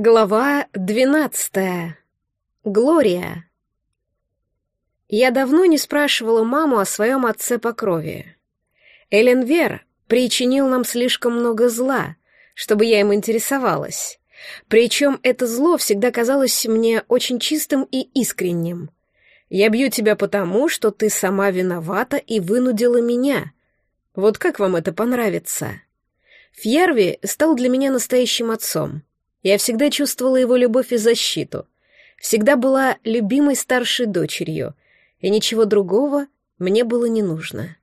Глава двенадцатая. Глория. Я давно не спрашивала маму о своем отце по крови. Элен Вер причинил нам слишком много зла, чтобы я им интересовалась. Причем это зло всегда казалось мне очень чистым и искренним. Я бью тебя потому, что ты сама виновата и вынудила меня. Вот как вам это понравится? Фьярви стал для меня настоящим отцом — я всегда чувствовала его любовь и защиту, всегда была любимой старшей дочерью, и ничего другого мне было не нужно.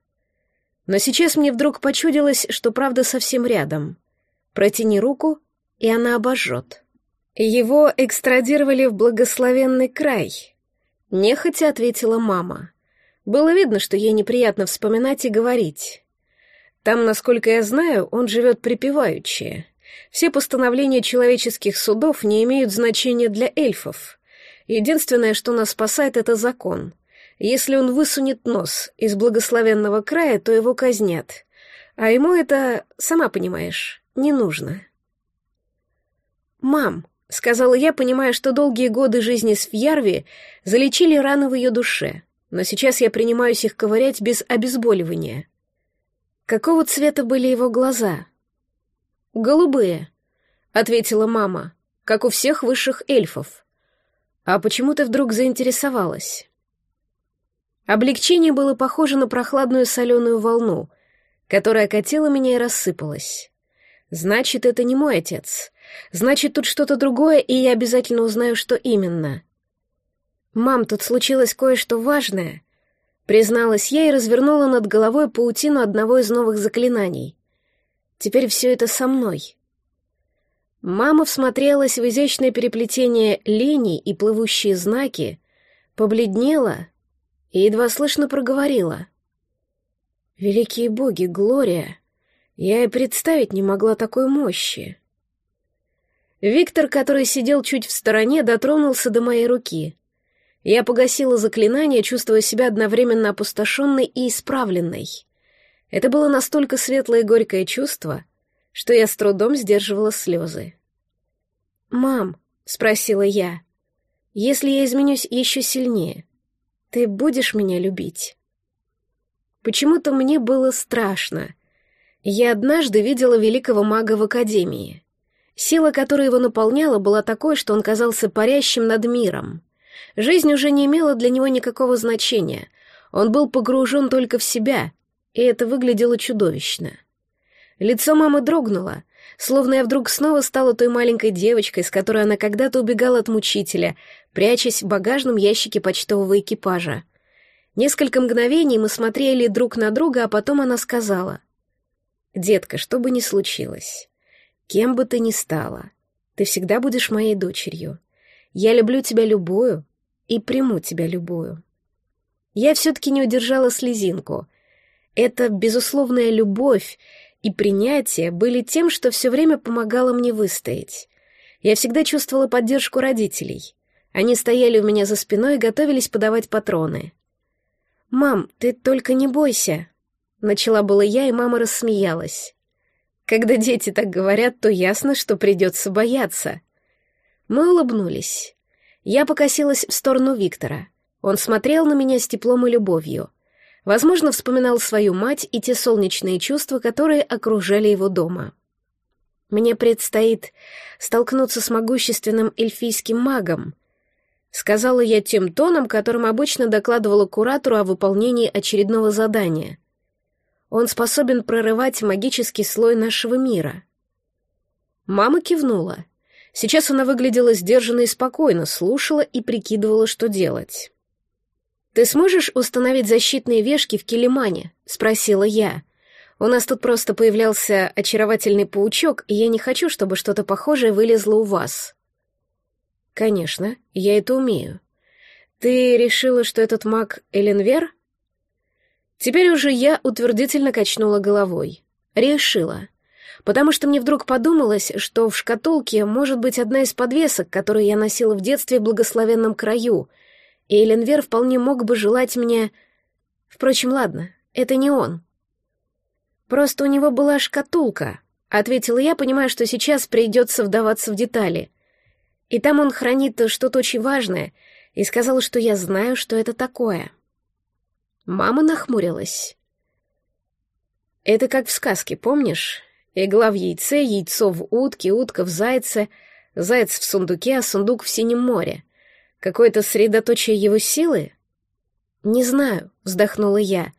Но сейчас мне вдруг почудилось, что правда совсем рядом. Протяни руку, и она обожжет. Его экстрадировали в благословенный край. Нехотя ответила мама. Было видно, что ей неприятно вспоминать и говорить. Там, насколько я знаю, он живет припеваючи. Все постановления человеческих судов не имеют значения для эльфов. Единственное, что нас спасает, это закон. Если он высунет нос из благословенного края, то его казнят. А ему это, сама понимаешь, не нужно. «Мам», — сказала я, понимая, что долгие годы жизни с Фьярви залечили раны в ее душе, но сейчас я принимаюсь их ковырять без обезболивания. Какого цвета были его глаза? «Голубые», — ответила мама, как у всех высших эльфов. «А почему ты вдруг заинтересовалась?» Облегчение было похоже на прохладную соленую волну, которая катила меня и рассыпалась. «Значит, это не мой отец. Значит, тут что-то другое, и я обязательно узнаю, что именно». «Мам, тут случилось кое-что важное», — призналась я и развернула над головой паутину одного из новых заклинаний. Теперь все это со мной. Мама всмотрелась в изящное переплетение линий и плывущие знаки, побледнела и едва слышно проговорила. «Великие боги, Глория! Я и представить не могла такой мощи!» Виктор, который сидел чуть в стороне, дотронулся до моей руки. Я погасила заклинание, чувствуя себя одновременно опустошенной и исправленной. Это было настолько светлое и горькое чувство, что я с трудом сдерживала слезы. «Мам», — спросила я, — «если я изменюсь еще сильнее, ты будешь меня любить?» Почему-то мне было страшно. Я однажды видела великого мага в академии. Сила, которая его наполняла, была такой, что он казался парящим над миром. Жизнь уже не имела для него никакого значения. Он был погружен только в себя — и это выглядело чудовищно. Лицо мамы дрогнуло, словно я вдруг снова стала той маленькой девочкой, с которой она когда-то убегала от мучителя, прячась в багажном ящике почтового экипажа. Несколько мгновений мы смотрели друг на друга, а потом она сказала. «Детка, что бы ни случилось, кем бы ты ни стала, ты всегда будешь моей дочерью. Я люблю тебя любую и приму тебя любую». Я все-таки не удержала слезинку — эта безусловная любовь и принятие были тем, что все время помогало мне выстоять. Я всегда чувствовала поддержку родителей. Они стояли у меня за спиной и готовились подавать патроны. «Мам, ты только не бойся», — начала была я, и мама рассмеялась. Когда дети так говорят, то ясно, что придется бояться. Мы улыбнулись. Я покосилась в сторону Виктора. Он смотрел на меня с теплом и любовью. Возможно, вспоминал свою мать и те солнечные чувства, которые окружали его дома. «Мне предстоит столкнуться с могущественным эльфийским магом», сказала я тем тоном, которым обычно докладывала куратору о выполнении очередного задания. «Он способен прорывать магический слой нашего мира». Мама кивнула. Сейчас она выглядела сдержанно и спокойно, слушала и прикидывала, что делать. «Ты сможешь установить защитные вешки в Килимане?» — спросила я. «У нас тут просто появлялся очаровательный паучок, и я не хочу, чтобы что-то похожее вылезло у вас». «Конечно, я это умею. Ты решила, что этот маг Эленвер?» Теперь уже я утвердительно качнула головой. Решила. Потому что мне вдруг подумалось, что в шкатулке может быть одна из подвесок, которую я носила в детстве в благословенном краю — и Эленвер вполне мог бы желать мне... Впрочем, ладно, это не он. Просто у него была шкатулка, ответила я, понимая, что сейчас придется вдаваться в детали. И там он хранит что-то очень важное, и сказал, что я знаю, что это такое. Мама нахмурилась. Это как в сказке, помнишь? Игла в яйце, яйцо в утке, утка в зайце, заяц в сундуке, а сундук в синем море. Какое-то средоточие его силы? Не знаю, вздохнула я.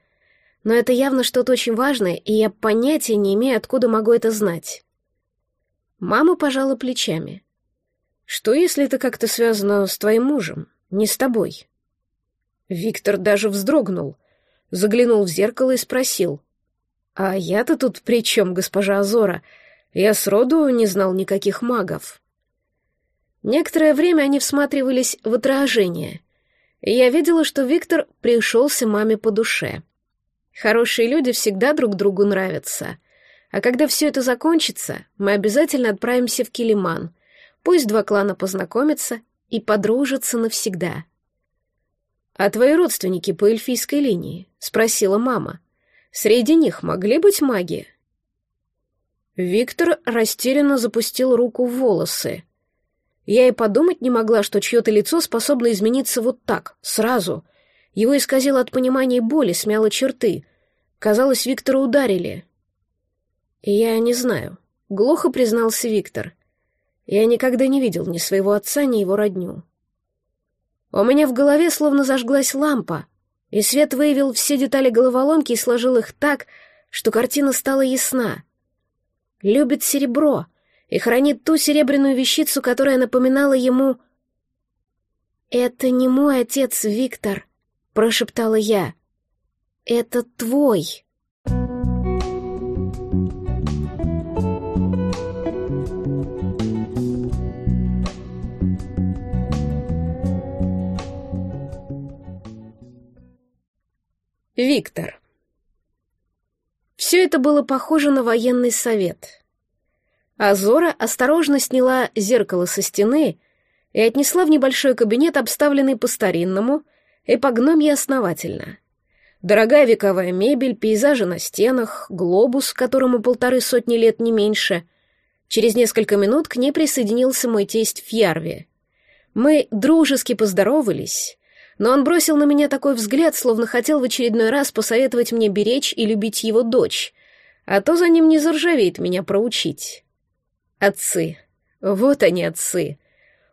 Но это явно что-то очень важное, и я понятия не имею, откуда могу это знать. Мама пожала плечами. Что, если это как-то связано с твоим мужем, не с тобой? Виктор даже вздрогнул, заглянул в зеркало и спросил. «А я-то тут при чем, госпожа Азора? Я сроду не знал никаких магов». Некоторое время они всматривались в отражение, и я видела, что Виктор пришелся маме по душе. Хорошие люди всегда друг другу нравятся. А когда все это закончится, мы обязательно отправимся в Килиман. Пусть два клана познакомятся и подружатся навсегда. «А твои родственники по эльфийской линии?» — спросила мама. Среди них могли быть маги? Виктор растерянно запустил руку в волосы. Я и подумать не могла, что чье-то лицо способно измениться вот так, сразу. Его исказило от понимания боли, смяло черты. Казалось, Виктора ударили. «Я не знаю», — глухо признался Виктор. «Я никогда не видел ни своего отца, ни его родню». У меня в голове словно зажглась лампа, и свет выявил все детали головоломки и сложил их так, что картина стала ясна. Любит серебро и хранит ту серебряную вещицу, которая напоминала ему... «Это не мой отец, Виктор», — прошептала я. «Это твой». Виктор. Все это было похоже на военный совет. Азора осторожно сняла зеркало со стены и отнесла в небольшой кабинет, обставленный по-старинному и по гномье основательно. Дорогая вековая мебель, пейзажи на стенах, глобус, которому полторы сотни лет не меньше. Через несколько минут к ней присоединился мой тесть Фьярви. Мы дружески поздоровались, но он бросил на меня такой взгляд, словно хотел в очередной раз посоветовать мне беречь и любить его дочь, а то за ним не заржавеет меня проучить. Отцы. Вот они, отцы.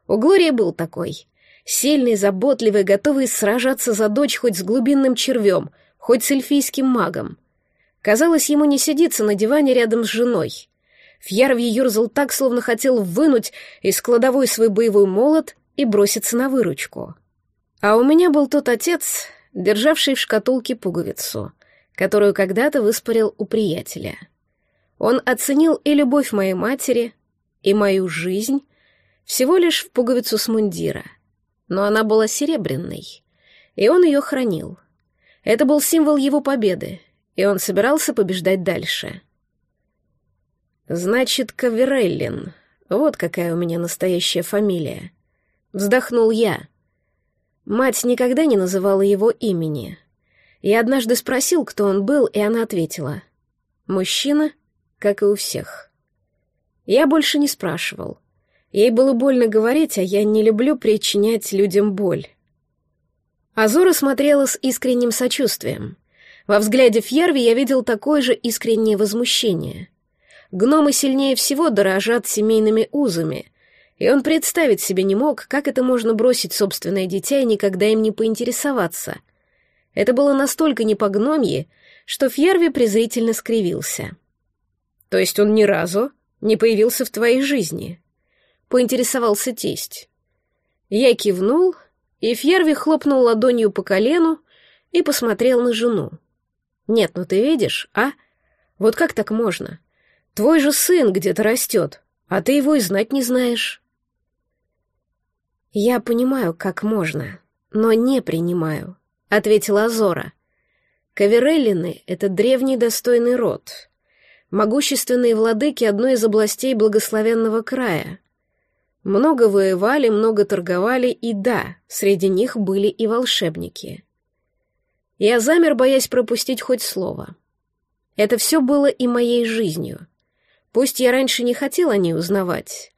У Глории был такой. Сильный, заботливый, готовый сражаться за дочь хоть с глубинным червем, хоть с эльфийским магом. Казалось, ему не сидится на диване рядом с женой. Фьярви юрзал так, словно хотел вынуть из кладовой свой боевой молот и броситься на выручку. А у меня был тот отец, державший в шкатулке пуговицу, которую когда-то выспорил у приятеля. Он оценил и любовь моей матери, и мою жизнь всего лишь в пуговицу с мундира. Но она была серебряной, и он ее хранил. Это был символ его победы, и он собирался побеждать дальше. «Значит, Кавереллин. Вот какая у меня настоящая фамилия». Вздохнул я. Мать никогда не называла его имени. Я однажды спросил, кто он был, и она ответила. «Мужчина, как и у всех». Я больше не спрашивал. Ей было больно говорить, а я не люблю причинять людям боль. Азура смотрела с искренним сочувствием. Во взгляде Фьерви я видел такое же искреннее возмущение. Гномы сильнее всего дорожат семейными узами, и он представить себе не мог, как это можно бросить собственное дитя и никогда им не поинтересоваться. Это было настолько не по-гномье, что Фьерви презрительно скривился. «То есть он ни разу не появился в твоей жизни?» — поинтересовался тесть. Я кивнул, и Фьерви хлопнул ладонью по колену и посмотрел на жену. «Нет, ну ты видишь, а? Вот как так можно? Твой же сын где-то растет, а ты его и знать не знаешь». «Я понимаю, как можно, но не принимаю», — ответила Азора. «Кавереллины — это древний достойный род, могущественные владыки одной из областей благословенного края. Много воевали, много торговали, и да, среди них были и волшебники. Я замер, боясь пропустить хоть слово. Это все было и моей жизнью. Пусть я раньше не хотел о ней узнавать,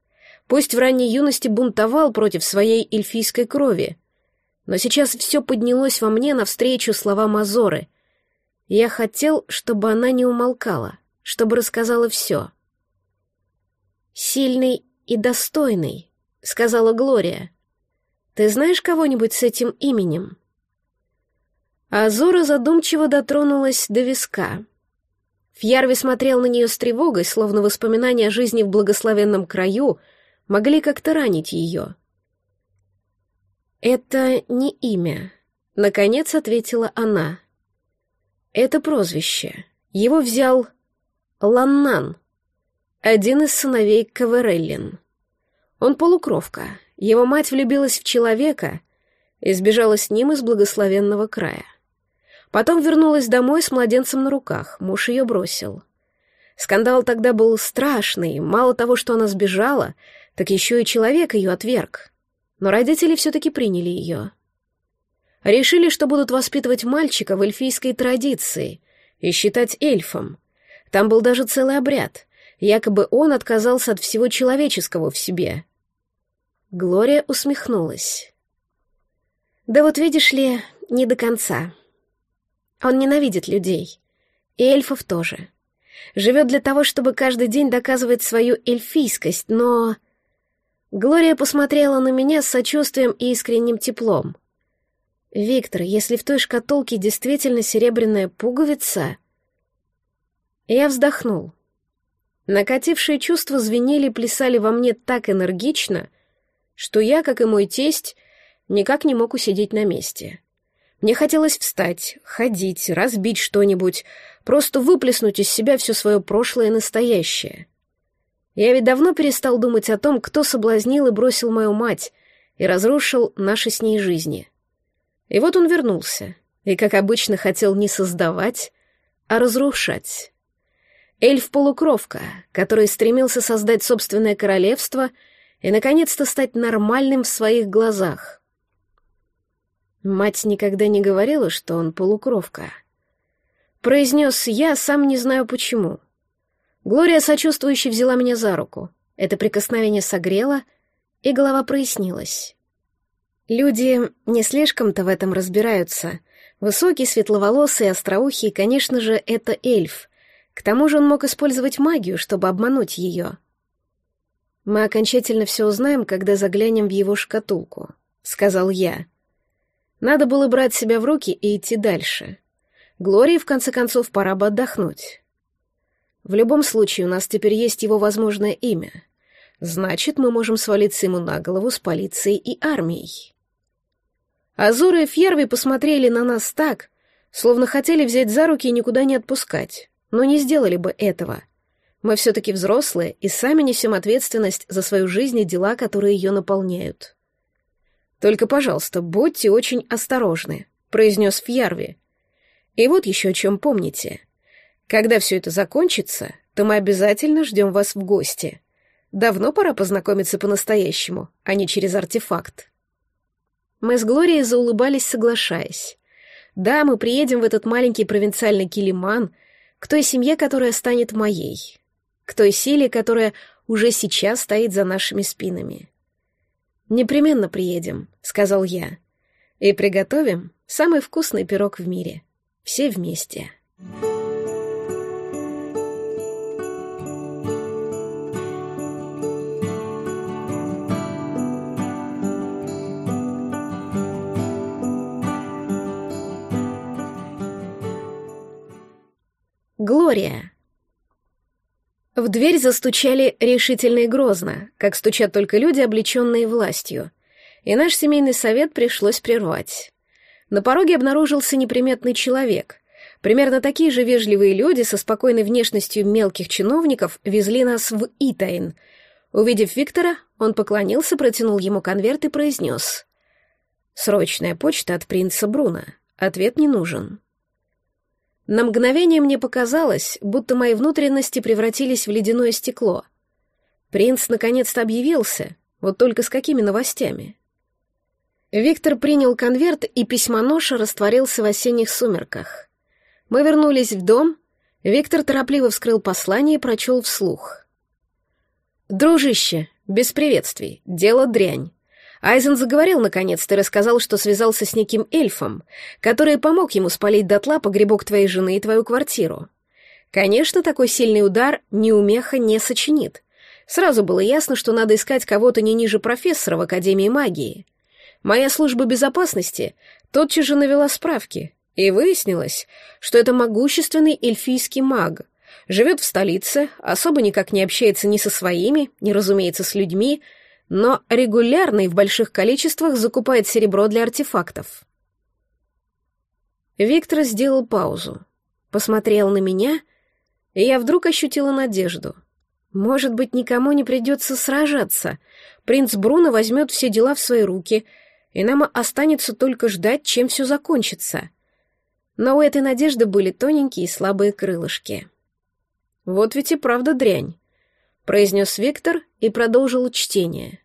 Пусть в ранней юности бунтовал против своей эльфийской крови, но сейчас все поднялось во мне навстречу словам Азоры. Я хотел, чтобы она не умолкала, чтобы рассказала все. «Сильный и достойный», — сказала Глория. «Ты знаешь кого-нибудь с этим именем?» Азора задумчиво дотронулась до виска. Фьярви смотрел на нее с тревогой, словно воспоминания о жизни в благословенном краю могли как-то ранить ее. «Это не имя», — наконец ответила она. «Это прозвище. Его взял Ланнан, один из сыновей Кавереллин. Он полукровка. Его мать влюбилась в человека и сбежала с ним из благословенного края. Потом вернулась домой с младенцем на руках, муж ее бросил. Скандал тогда был страшный, мало того, что она сбежала, так еще и человек ее отверг. Но родители все-таки приняли ее. Решили, что будут воспитывать мальчика в эльфийской традиции и считать эльфом. Там был даже целый обряд. Якобы он отказался от всего человеческого в себе. Глория усмехнулась. «Да вот видишь ли, не до конца», он ненавидит людей. И эльфов тоже. Живет для того, чтобы каждый день доказывать свою эльфийскость, но... Глория посмотрела на меня с сочувствием и искренним теплом. «Виктор, если в той шкатулке действительно серебряная пуговица...» Я вздохнул. Накатившие чувства звенели и плясали во мне так энергично, что я, как и мой тесть, никак не мог усидеть на месте. Мне хотелось встать, ходить, разбить что-нибудь, просто выплеснуть из себя все свое прошлое и настоящее. Я ведь давно перестал думать о том, кто соблазнил и бросил мою мать и разрушил наши с ней жизни. И вот он вернулся, и, как обычно, хотел не создавать, а разрушать. Эльф-полукровка, который стремился создать собственное королевство и, наконец-то, стать нормальным в своих глазах — Мать никогда не говорила, что он полукровка. Произнес я, сам не знаю почему. Глория сочувствующе взяла меня за руку. Это прикосновение согрело, и голова прояснилась. Люди не слишком-то в этом разбираются. Высокий, светловолосый, остроухий, конечно же, это эльф. К тому же он мог использовать магию, чтобы обмануть ее. «Мы окончательно все узнаем, когда заглянем в его шкатулку», — сказал я. Надо было брать себя в руки и идти дальше. Глории, в конце концов, пора бы отдохнуть. В любом случае, у нас теперь есть его возможное имя. Значит, мы можем свалиться ему на голову с полицией и армией. Азура и Фьерви посмотрели на нас так, словно хотели взять за руки и никуда не отпускать, но не сделали бы этого. Мы все-таки взрослые и сами несем ответственность за свою жизнь и дела, которые ее наполняют. Только, пожалуйста, будьте очень осторожны», — произнес Фьярви. «И вот еще о чем помните. Когда все это закончится, то мы обязательно ждем вас в гости. Давно пора познакомиться по-настоящему, а не через артефакт». Мы с Глорией заулыбались, соглашаясь. «Да, мы приедем в этот маленький провинциальный Килиман, к той семье, которая станет моей, к той силе, которая уже сейчас стоит за нашими спинами. «Непременно приедем», — сказал я. «И приготовим самый вкусный пирог в мире. Все вместе». Глория. В дверь застучали решительно и грозно, как стучат только люди, облеченные властью, и наш семейный совет пришлось прервать. На пороге обнаружился неприметный человек. Примерно такие же вежливые люди со спокойной внешностью мелких чиновников везли нас в Итайн. Увидев Виктора, он поклонился, протянул ему конверт и произнес. «Срочная почта от принца Бруна. Ответ не нужен». На мгновение мне показалось, будто мои внутренности превратились в ледяное стекло. Принц наконец-то объявился, вот только с какими новостями. Виктор принял конверт, и письмоноша растворился в осенних сумерках. Мы вернулись в дом, Виктор торопливо вскрыл послание и прочел вслух. «Дружище, Без приветствий. Дело дрянь. Айзен заговорил наконец-то и рассказал, что связался с неким эльфом, который помог ему спалить дотла погребок твоей жены и твою квартиру. Конечно, такой сильный удар неумеха не сочинит. Сразу было ясно, что надо искать кого-то не ниже профессора в Академии магии. Моя служба безопасности тотчас же навела справки, и выяснилось, что это могущественный эльфийский маг. Живет в столице, особо никак не общается ни со своими, ни, разумеется, с людьми, но регулярно и в больших количествах закупает серебро для артефактов. Виктор сделал паузу, посмотрел на меня, и я вдруг ощутила надежду. Может быть, никому не придется сражаться. Принц Бруно возьмет все дела в свои руки, и нам останется только ждать, чем все закончится. Но у этой надежды были тоненькие и слабые крылышки. «Вот ведь и правда дрянь произнес Виктор и продолжил чтение.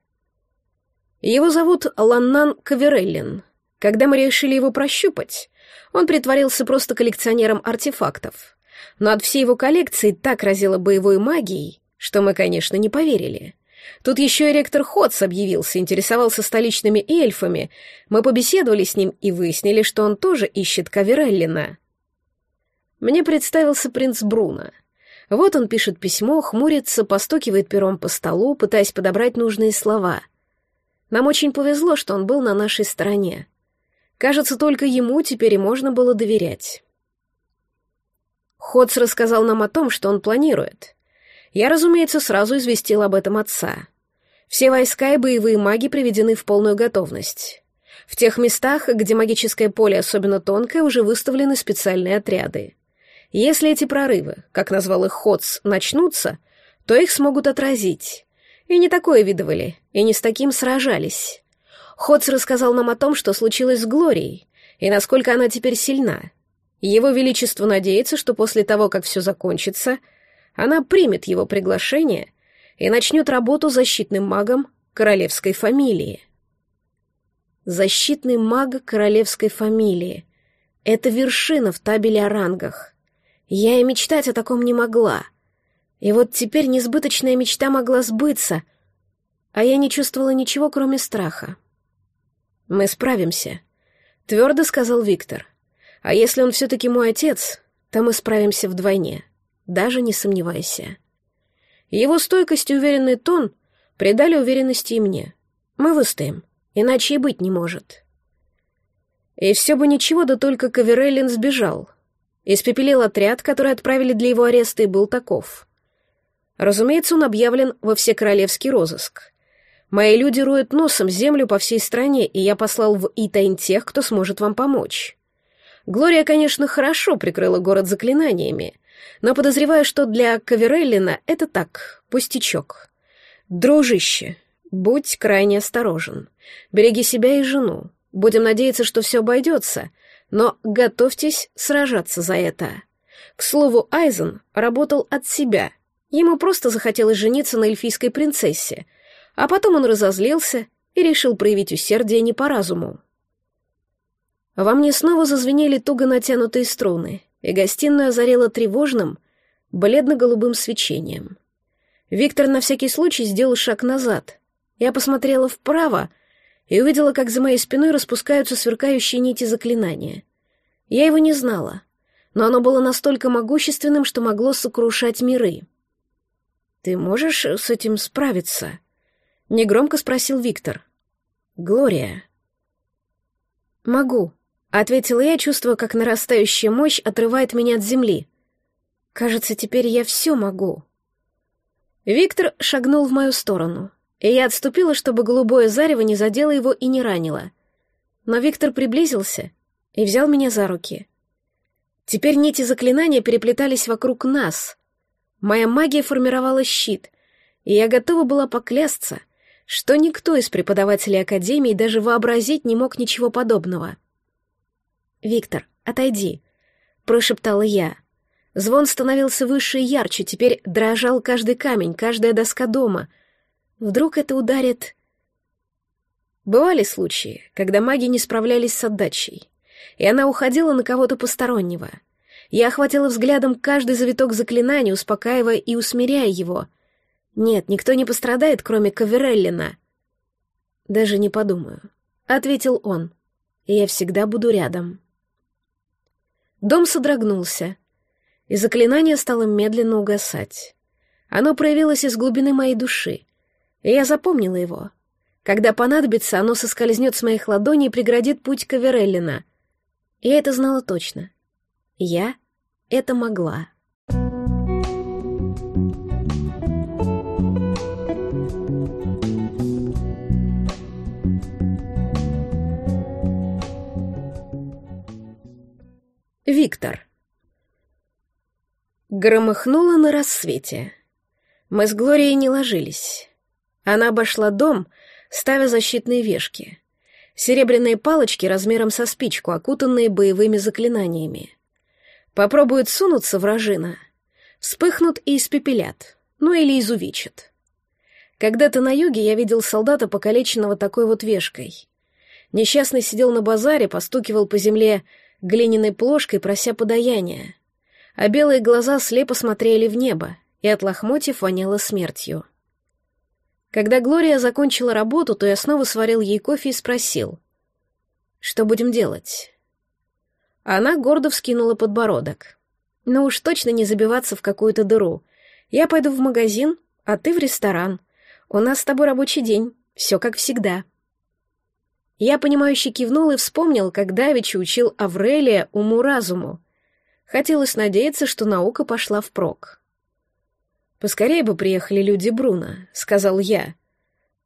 Его зовут Ланнан Кавереллин. Когда мы решили его прощупать, он притворился просто коллекционером артефактов. Но от всей его коллекции так разило боевой магией, что мы, конечно, не поверили. Тут еще и ректор Ходс объявился, интересовался столичными эльфами. Мы побеседовали с ним и выяснили, что он тоже ищет Кавереллина. Мне представился принц Бруно — вот он пишет письмо, хмурится, постукивает пером по столу, пытаясь подобрать нужные слова. Нам очень повезло, что он был на нашей стороне. Кажется, только ему теперь и можно было доверять. Ходс рассказал нам о том, что он планирует. Я, разумеется, сразу известил об этом отца. Все войска и боевые маги приведены в полную готовность. В тех местах, где магическое поле особенно тонкое, уже выставлены специальные отряды. Если эти прорывы, как назвал их Ходс, начнутся, то их смогут отразить. И не такое видывали, и не с таким сражались. Ходс рассказал нам о том, что случилось с Глорией, и насколько она теперь сильна. Его Величество надеется, что после того, как все закончится, она примет его приглашение и начнет работу защитным магом королевской фамилии. Защитный маг королевской фамилии — это вершина в табеле о рангах. Я и мечтать о таком не могла. И вот теперь несбыточная мечта могла сбыться, а я не чувствовала ничего, кроме страха. «Мы справимся», — твердо сказал Виктор. «А если он все-таки мой отец, то мы справимся вдвойне, даже не сомневайся». Его стойкость и уверенный тон придали уверенности и мне. Мы выстоим, иначе и быть не может. И все бы ничего, да только Кавереллин сбежал — Испепелил отряд, который отправили для его ареста, и был таков. Разумеется, он объявлен во всекоролевский розыск. Мои люди роют носом землю по всей стране, и я послал в Итайн тех, кто сможет вам помочь. Глория, конечно, хорошо прикрыла город заклинаниями, но подозреваю, что для Кавереллина это так, пустячок. Дружище, будь крайне осторожен. Береги себя и жену. Будем надеяться, что все обойдется, но готовьтесь сражаться за это. К слову, Айзен работал от себя. Ему просто захотелось жениться на эльфийской принцессе, а потом он разозлился и решил проявить усердие не по разуму. Во мне снова зазвенели туго натянутые струны, и гостиную озарило тревожным, бледно-голубым свечением. Виктор на всякий случай сделал шаг назад. Я посмотрела вправо и увидела, как за моей спиной распускаются сверкающие нити заклинания. Я его не знала, но оно было настолько могущественным, что могло сокрушать миры. «Ты можешь с этим справиться?» — негромко спросил Виктор. «Глория». «Могу», — ответила я, чувствуя, как нарастающая мощь отрывает меня от земли. «Кажется, теперь я все могу». Виктор шагнул в мою сторону и я отступила, чтобы голубое зарево не задело его и не ранило. Но Виктор приблизился и взял меня за руки. Теперь нити заклинания переплетались вокруг нас. Моя магия формировала щит, и я готова была поклясться, что никто из преподавателей Академии даже вообразить не мог ничего подобного. «Виктор, отойди», — прошептала я. Звон становился выше и ярче, теперь дрожал каждый камень, каждая доска дома — Вдруг это ударит... Бывали случаи, когда маги не справлялись с отдачей, и она уходила на кого-то постороннего. Я охватила взглядом каждый завиток заклинания, успокаивая и усмиряя его. Нет, никто не пострадает, кроме Кавереллина. Даже не подумаю, ответил он. Я всегда буду рядом. Дом содрогнулся, и заклинание стало медленно угасать. Оно проявилось из глубины моей души, и я запомнила его. Когда понадобится, оно соскользнет с моих ладоней и преградит путь Кавереллина. Я это знала точно. Я это могла. Виктор. Громыхнуло на рассвете. Мы с Глорией не ложились. Она обошла дом, ставя защитные вешки. Серебряные палочки размером со спичку, окутанные боевыми заклинаниями. Попробуют сунуться вражина. Вспыхнут и испепелят, ну или изувечат. Когда-то на юге я видел солдата, покалеченного такой вот вешкой. Несчастный сидел на базаре, постукивал по земле глиняной плошкой, прося подаяния, а белые глаза слепо смотрели в небо, и от лохмотьев воняло смертью. Когда Глория закончила работу, то я снова сварил ей кофе и спросил, «Что будем делать?» Она гордо вскинула подбородок. «Ну уж точно не забиваться в какую-то дыру. Я пойду в магазин, а ты в ресторан. У нас с тобой рабочий день, все как всегда». Я, понимающе кивнул и вспомнил, как Давичи учил Аврелия уму-разуму. Хотелось надеяться, что наука пошла впрок. «Поскорее бы приехали люди Бруно», — сказал я.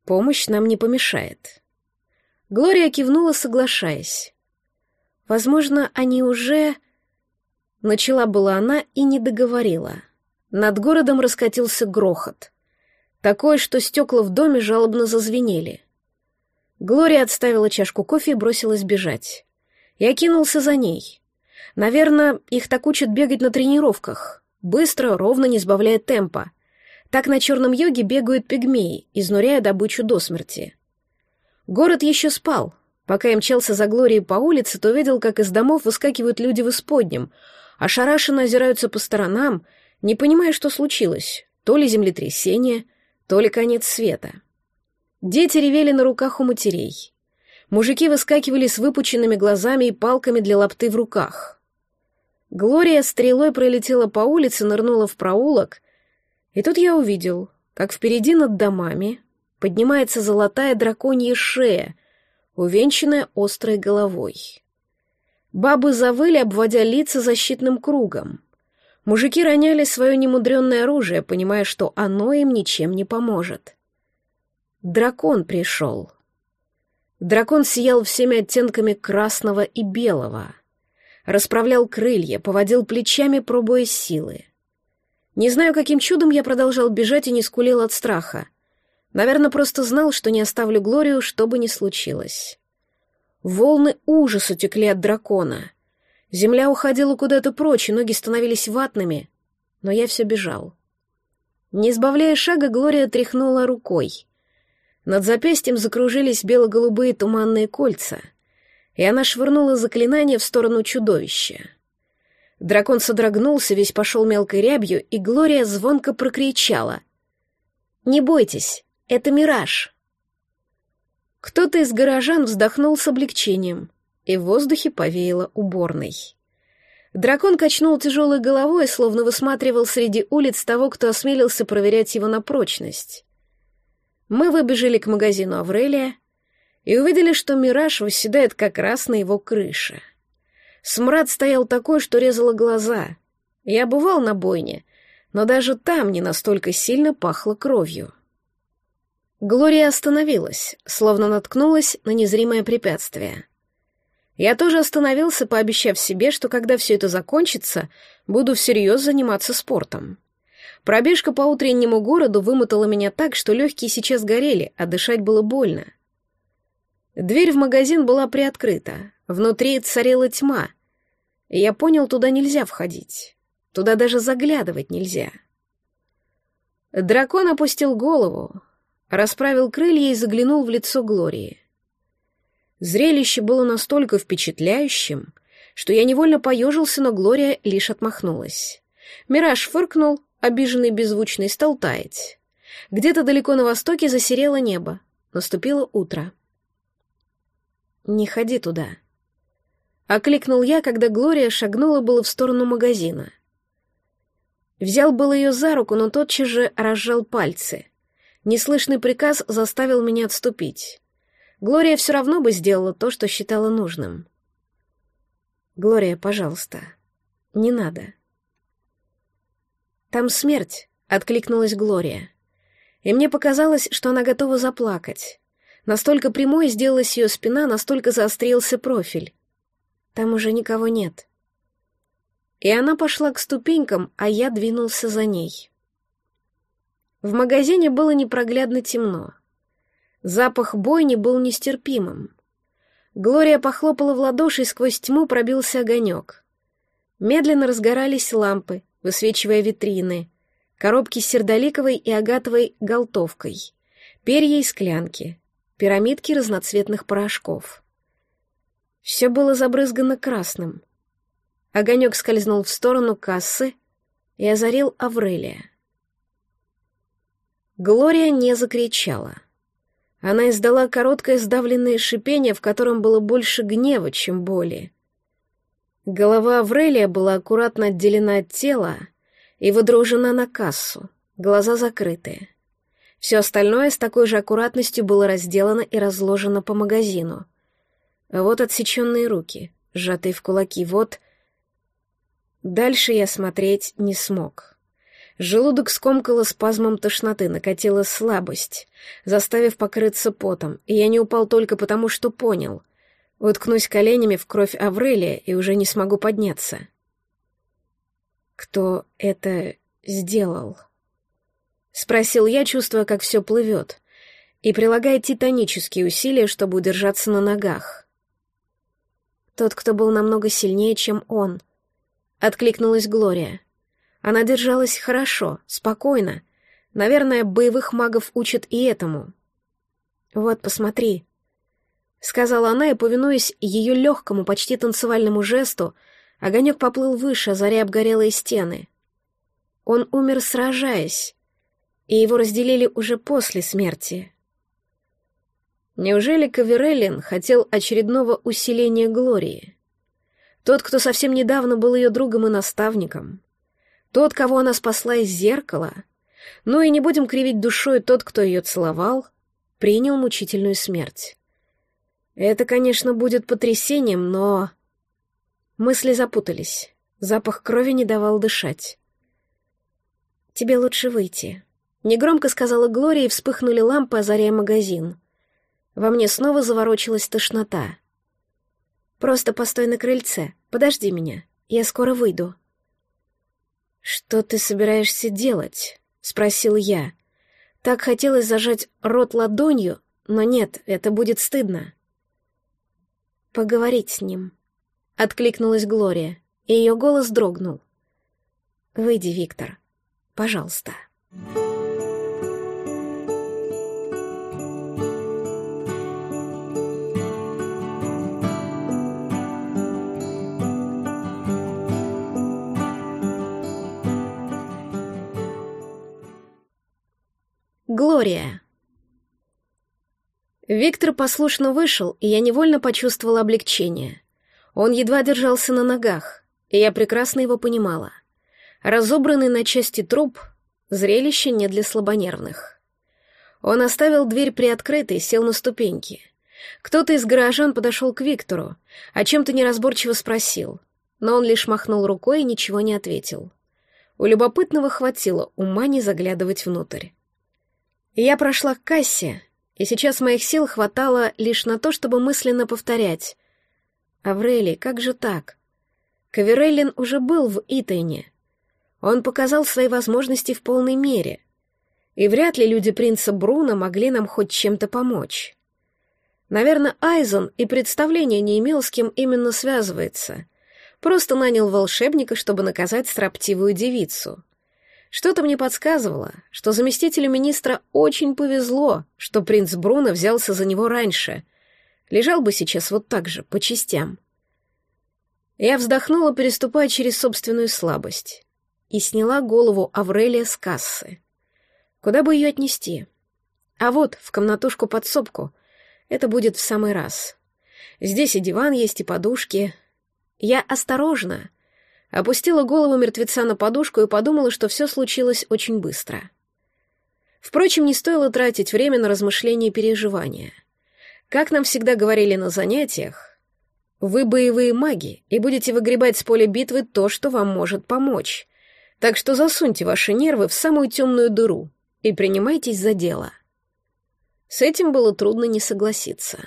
«Помощь нам не помешает». Глория кивнула, соглашаясь. «Возможно, они уже...» Начала была она и не договорила. Над городом раскатился грохот. Такой, что стекла в доме жалобно зазвенели. Глория отставила чашку кофе и бросилась бежать. Я кинулся за ней. Наверное, их так учат бегать на тренировках. Быстро, ровно, не сбавляя темпа. Так на черном юге бегают пигмеи, изнуряя добычу до смерти. Город еще спал. Пока я мчался за Глорией по улице, то видел, как из домов выскакивают люди в исподнем, ошарашенно озираются по сторонам, не понимая, что случилось. То ли землетрясение, то ли конец света. Дети ревели на руках у матерей. Мужики выскакивали с выпученными глазами и палками для лапты в руках. Глория стрелой пролетела по улице, нырнула в проулок, и тут я увидел, как впереди над домами поднимается золотая драконья шея, увенчанная острой головой. Бабы завыли, обводя лица защитным кругом. Мужики роняли свое немудренное оружие, понимая, что оно им ничем не поможет. Дракон пришел. Дракон сиял всеми оттенками красного и белого. Расправлял крылья, поводил плечами, пробуя силы. Не знаю, каким чудом я продолжал бежать и не скулил от страха. Наверное, просто знал, что не оставлю Глорию, что бы ни случилось. Волны ужаса текли от дракона. Земля уходила куда-то прочь, и ноги становились ватными, но я все бежал. Не избавляя шага, Глория тряхнула рукой. Над запястьем закружились бело-голубые туманные кольца, и она швырнула заклинание в сторону чудовища. Дракон содрогнулся, весь пошел мелкой рябью, и Глория звонко прокричала. «Не бойтесь, это мираж!» Кто-то из горожан вздохнул с облегчением, и в воздухе повеяло уборной. Дракон качнул тяжелой головой, словно высматривал среди улиц того, кто осмелился проверять его на прочность. Мы выбежали к магазину Аврелия и увидели, что «Мираж» восседает как раз на его крыше. Смрад стоял такой, что резало глаза. Я бывал на бойне, но даже там не настолько сильно пахло кровью. Глория остановилась, словно наткнулась на незримое препятствие. Я тоже остановился, пообещав себе, что когда все это закончится, буду всерьез заниматься спортом. Пробежка по утреннему городу вымотала меня так, что легкие сейчас горели, а дышать было больно. Дверь в магазин была приоткрыта, внутри царила тьма. Я понял, туда нельзя входить. Туда даже заглядывать нельзя. Дракон опустил голову, расправил крылья и заглянул в лицо Глории. Зрелище было настолько впечатляющим, что я невольно поежился, но Глория лишь отмахнулась. Мираж фыркнул, обиженный беззвучный, стал таять. Где-то далеко на востоке засерело небо. Наступило утро. «Не ходи туда», — окликнул я, когда Глория шагнула было в сторону магазина. Взял было ее за руку, но тотчас же разжал пальцы. Неслышный приказ заставил меня отступить. Глория все равно бы сделала то, что считала нужным. «Глория, пожалуйста, не надо». «Там смерть», — откликнулась Глория. И мне показалось, что она готова заплакать. Настолько прямой сделалась ее спина, настолько заострился профиль. Там уже никого нет. И она пошла к ступенькам, а я двинулся за ней. В магазине было непроглядно темно. Запах бойни был нестерпимым. Глория похлопала в ладоши, и сквозь тьму пробился огонек. Медленно разгорались лампы, высвечивая витрины, коробки с сердоликовой и агатовой голтовкой, перья и склянки, пирамидки разноцветных порошков. Все было забрызгано красным. Огонек скользнул в сторону кассы и озарил Аврелия. Глория не закричала. Она издала короткое сдавленное шипение, в котором было больше гнева, чем боли. Голова Аврелия была аккуратно отделена от тела и выдружена на кассу, глаза закрытые. Все остальное с такой же аккуратностью было разделано и разложено по магазину. Вот отсеченные руки, сжатые в кулаки, вот... Дальше я смотреть не смог. Желудок скомкало спазмом тошноты, накатила слабость, заставив покрыться потом, и я не упал только потому, что понял. Уткнусь коленями в кровь Аврелия и уже не смогу подняться. Кто это сделал? — спросил я, чувствуя, как все плывет, и прилагая титанические усилия, чтобы удержаться на ногах. «Тот, кто был намного сильнее, чем он», — откликнулась Глория. Она держалась хорошо, спокойно. Наверное, боевых магов учат и этому. «Вот, посмотри», — сказала она, и, повинуясь ее легкому, почти танцевальному жесту, огонек поплыл выше, озаря обгорелые стены. Он умер, сражаясь, и его разделили уже после смерти. Неужели Кавереллин хотел очередного усиления Глории? Тот, кто совсем недавно был ее другом и наставником. Тот, кого она спасла из зеркала. Ну и не будем кривить душой, тот, кто ее целовал, принял мучительную смерть. Это, конечно, будет потрясением, но... Мысли запутались. Запах крови не давал дышать. «Тебе лучше выйти», Негромко сказала Глория, и вспыхнули лампы, озаряя магазин. Во мне снова заворочилась тошнота. «Просто постой на крыльце, подожди меня, я скоро выйду». «Что ты собираешься делать?» — спросил я. Так хотелось зажать рот ладонью, но нет, это будет стыдно. «Поговорить с ним», — откликнулась Глория, и ее голос дрогнул. «Выйди, Виктор, пожалуйста». Глория. Виктор послушно вышел, и я невольно почувствовала облегчение. Он едва держался на ногах, и я прекрасно его понимала. Разобранный на части труп — зрелище не для слабонервных. Он оставил дверь приоткрытой, сел на ступеньки. Кто-то из горожан подошел к Виктору, о чем-то неразборчиво спросил, но он лишь махнул рукой и ничего не ответил. У любопытного хватило ума не заглядывать внутрь. Я прошла к кассе, и сейчас моих сил хватало лишь на то, чтобы мысленно повторять. «Аврелий, как же так?» Кавереллин уже был в Итайне. Он показал свои возможности в полной мере. И вряд ли люди принца Бруна могли нам хоть чем-то помочь. Наверное, Айзон и представления не имел, с кем именно связывается. Просто нанял волшебника, чтобы наказать строптивую девицу. Что-то мне подсказывало, что заместителю министра очень повезло, что принц Бруно взялся за него раньше. Лежал бы сейчас вот так же, по частям. Я вздохнула, переступая через собственную слабость, и сняла голову Аврелия с кассы. Куда бы ее отнести? А вот, в комнатушку-подсобку. Это будет в самый раз. Здесь и диван есть, и подушки. Я осторожно. Опустила голову мертвеца на подушку и подумала, что все случилось очень быстро. Впрочем, не стоило тратить время на размышления и переживания. Как нам всегда говорили на занятиях, вы боевые маги и будете выгребать с поля битвы то, что вам может помочь. Так что засуньте ваши нервы в самую темную дыру и принимайтесь за дело. С этим было трудно не согласиться.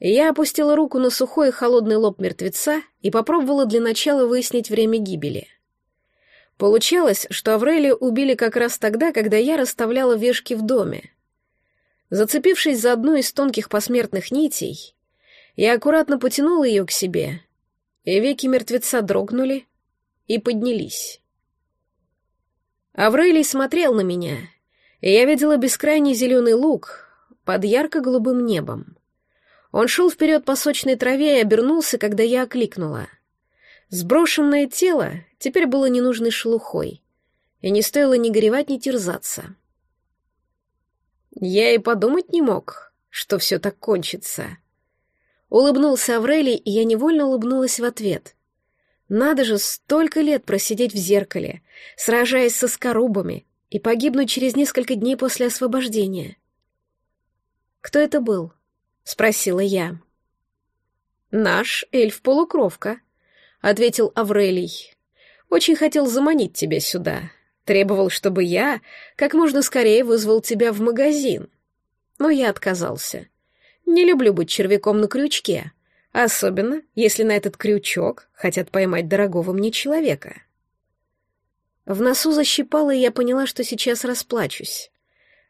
Я опустила руку на сухой и холодный лоб мертвеца и попробовала для начала выяснить время гибели. Получалось, что Аврелию убили как раз тогда, когда я расставляла вешки в доме. Зацепившись за одну из тонких посмертных нитей, я аккуратно потянула ее к себе, и веки мертвеца дрогнули и поднялись. Аврелий смотрел на меня, и я видела бескрайний зеленый луг под ярко-голубым небом. Он шел вперед по сочной траве и обернулся, когда я окликнула. Сброшенное тело теперь было ненужной шелухой, и не стоило ни горевать, ни терзаться. Я и подумать не мог, что все так кончится. Улыбнулся Аврелий, и я невольно улыбнулась в ответ. Надо же столько лет просидеть в зеркале, сражаясь со скорубами, и погибнуть через несколько дней после освобождения. «Кто это был?» — спросила я. «Наш эльф-полукровка», — ответил Аврелий. «Очень хотел заманить тебя сюда. Требовал, чтобы я как можно скорее вызвал тебя в магазин. Но я отказался. Не люблю быть червяком на крючке, особенно если на этот крючок хотят поймать дорогого мне человека». В носу защипало, и я поняла, что сейчас расплачусь.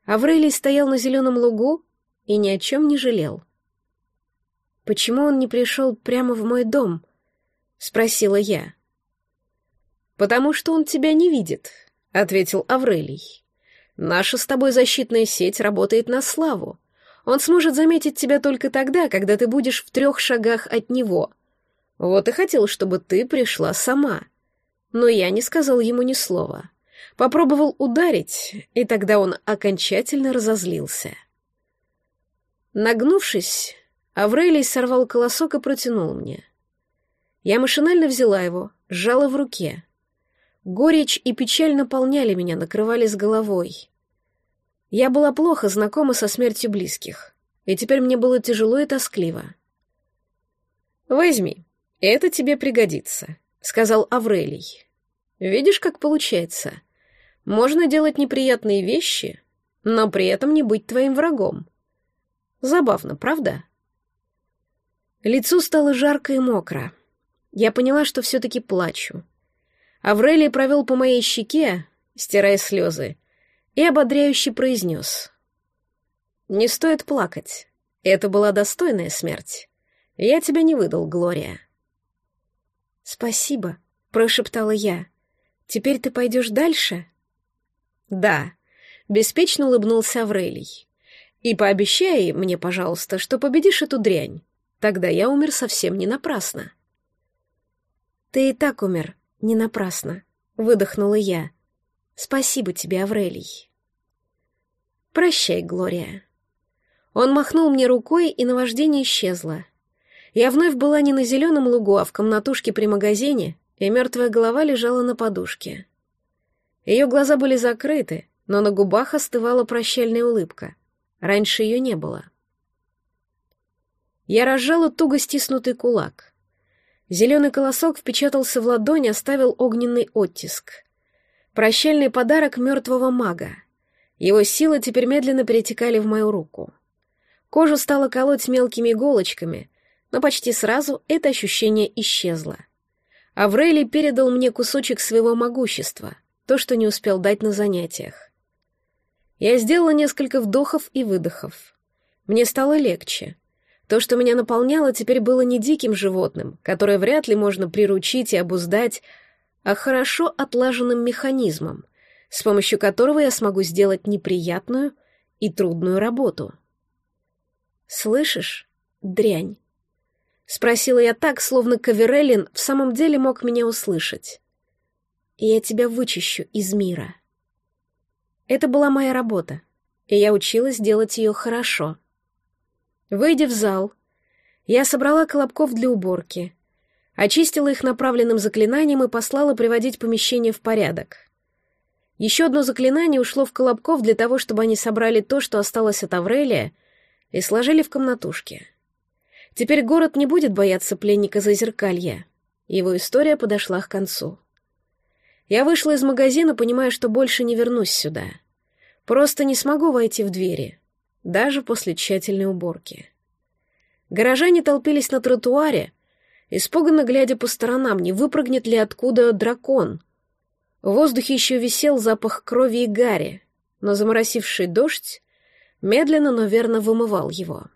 Аврелий стоял на зеленом лугу и ни о чем не жалел. «Почему он не пришел прямо в мой дом?» — спросила я. «Потому что он тебя не видит», — ответил Аврелий. «Наша с тобой защитная сеть работает на славу. Он сможет заметить тебя только тогда, когда ты будешь в трех шагах от него. Вот и хотел, чтобы ты пришла сама» но я не сказал ему ни слова. Попробовал ударить, и тогда он окончательно разозлился. Нагнувшись, Аврелий сорвал колосок и протянул мне. Я машинально взяла его, сжала в руке. Горечь и печаль наполняли меня, накрывали с головой. Я была плохо знакома со смертью близких, и теперь мне было тяжело и тоскливо. «Возьми, это тебе пригодится», — сказал Аврелий. «Видишь, как получается? Можно делать неприятные вещи, но при этом не быть твоим врагом. Забавно, правда?» Лицу стало жарко и мокро. Я поняла, что все-таки плачу. Аврелий провел по моей щеке, стирая слезы, и ободряюще произнес. «Не стоит плакать. Это была достойная смерть. Я тебя не выдал, Глория». «Спасибо», — прошептала я. «Теперь ты пойдешь дальше?» «Да», — беспечно улыбнулся Аврелий. «И пообещай мне, пожалуйста, что победишь эту дрянь. Тогда я умер совсем не напрасно». «Ты и так умер не напрасно», — выдохнула я. «Спасибо тебе, Аврелий». «Прощай, Глория». Он махнул мне рукой, и наваждение исчезло. Я вновь была не на зеленом лугу, а в комнатушке при магазине, и мертвая голова лежала на подушке. Ее глаза были закрыты, но на губах остывала прощальная улыбка. Раньше ее не было. Я разжала туго стиснутый кулак. Зеленый колосок впечатался в ладонь, оставил огненный оттиск. Прощальный подарок мертвого мага. Его силы теперь медленно перетекали в мою руку. Кожу стало колоть мелкими иголочками, но почти сразу это ощущение исчезло. Аврелий передал мне кусочек своего могущества, то, что не успел дать на занятиях. Я сделала несколько вдохов и выдохов. Мне стало легче. То, что меня наполняло, теперь было не диким животным, которое вряд ли можно приручить и обуздать, а хорошо отлаженным механизмом, с помощью которого я смогу сделать неприятную и трудную работу. «Слышишь, дрянь?» Спросила я так, словно Каверелин в самом деле мог меня услышать. «Я тебя вычищу из мира». Это была моя работа, и я училась делать ее хорошо. Выйдя в зал, я собрала колобков для уборки, очистила их направленным заклинанием и послала приводить помещение в порядок. Еще одно заклинание ушло в колобков для того, чтобы они собрали то, что осталось от Аврелия, и сложили в комнатушке. Теперь город не будет бояться пленника Зазеркалья. Его история подошла к концу. Я вышла из магазина, понимая, что больше не вернусь сюда. Просто не смогу войти в двери, даже после тщательной уборки. Горожане толпились на тротуаре, испуганно глядя по сторонам, не выпрыгнет ли откуда дракон. В воздухе еще висел запах крови и гари, но заморосивший дождь медленно, но верно вымывал его.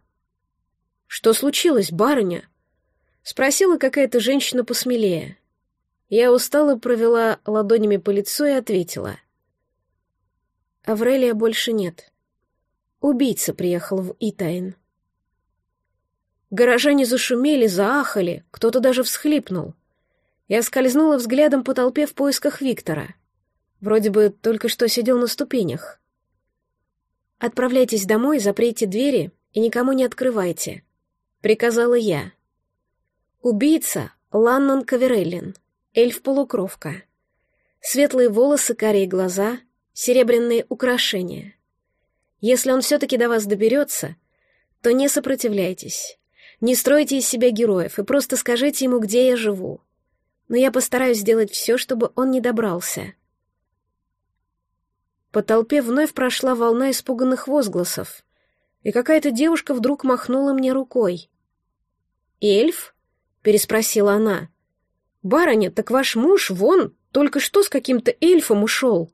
«Что случилось, барыня?» — спросила какая-то женщина посмелее. Я устало провела ладонями по лицу и ответила. «Аврелия больше нет. Убийца приехал в Итайн». Горожане зашумели, заахали, кто-то даже всхлипнул. Я скользнула взглядом по толпе в поисках Виктора. Вроде бы только что сидел на ступенях. «Отправляйтесь домой, заприте двери и никому не открывайте», — приказала я. Убийца — Ланнон Кавереллин, эльф-полукровка. Светлые волосы, карие глаза, серебряные украшения. Если он все-таки до вас доберется, то не сопротивляйтесь. Не стройте из себя героев и просто скажите ему, где я живу. Но я постараюсь сделать все, чтобы он не добрался. По толпе вновь прошла волна испуганных возгласов, и какая-то девушка вдруг махнула мне рукой. «Эльф?» — переспросила она. «Барыня, так ваш муж, вон, только что с каким-то эльфом ушел».